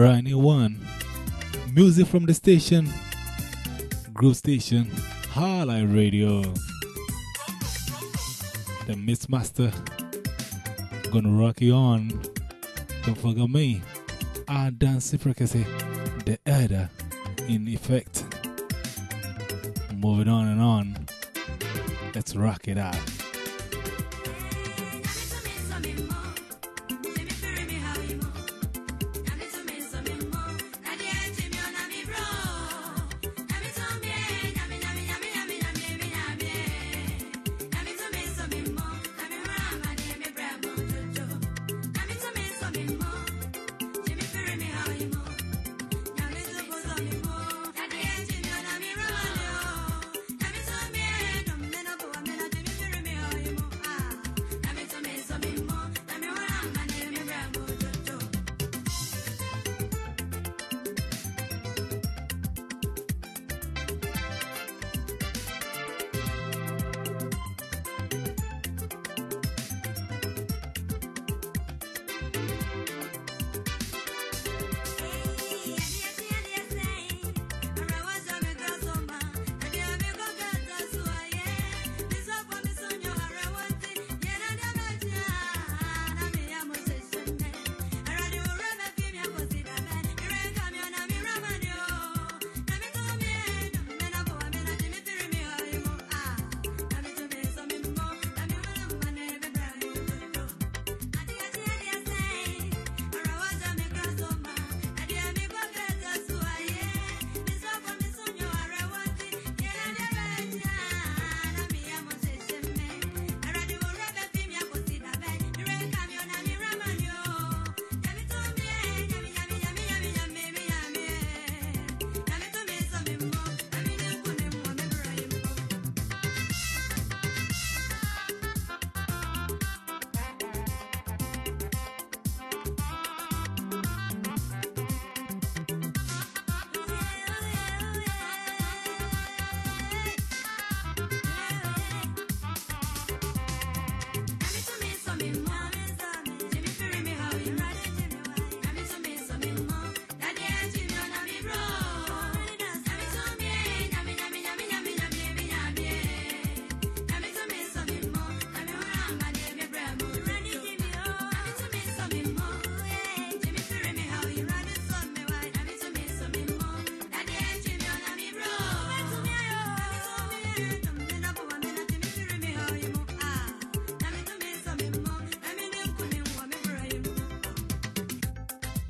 brand new one. Music from the station, Groove Station, Highlife Radio. The Miss Master gonna rock you on. Don't forget me. I dance frequency, the other in effect. Moving on and on. Let's rock it out.